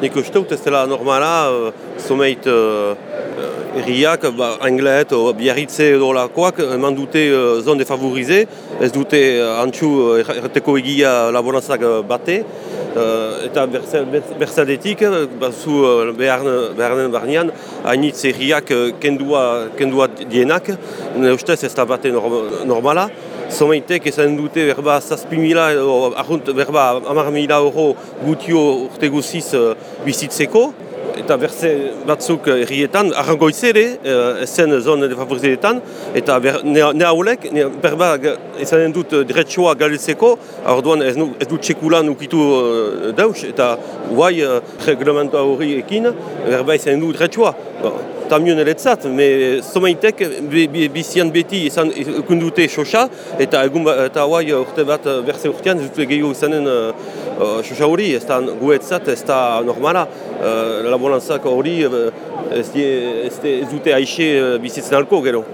nik uste dut ez dela normala, uh, zomeit uh, erriak, ba, anglet, biarritze edo lakoak, eman dute uh, zon defavorize, ez dute uh, antxu erreteko egia laborantzak bate, uh, eta berzadetik, bazu uh, beharnen barnean, hainitz erriak uh, kendua, kendua dienak, ustez ez da bate normala, Zomeitek esan dute berba zazpi mila, argunt berba amar mila euro gutio urte guziz uh, bizitzeko. Eta berze batzuk errietan, arrangoitze ere, uh, zen zon defavorizeetan, eta ber, ne haulek, berba esan dut diretsua galetzeko, orduan ez, ez dut txekulan ukitu uh, dauz, eta guai uh, reglamento hori ekin, berba esan dut diretsua tamion eretzat, me somaitek bizian beti izan ikundute xoxa, eta egun eta hauai urte bat berze urtean ez dute gehiago izanen xoxa hori, ez da guetzat, ez da normala, uh, laborantzak hori ez, dute aixe bizitzen alko gero.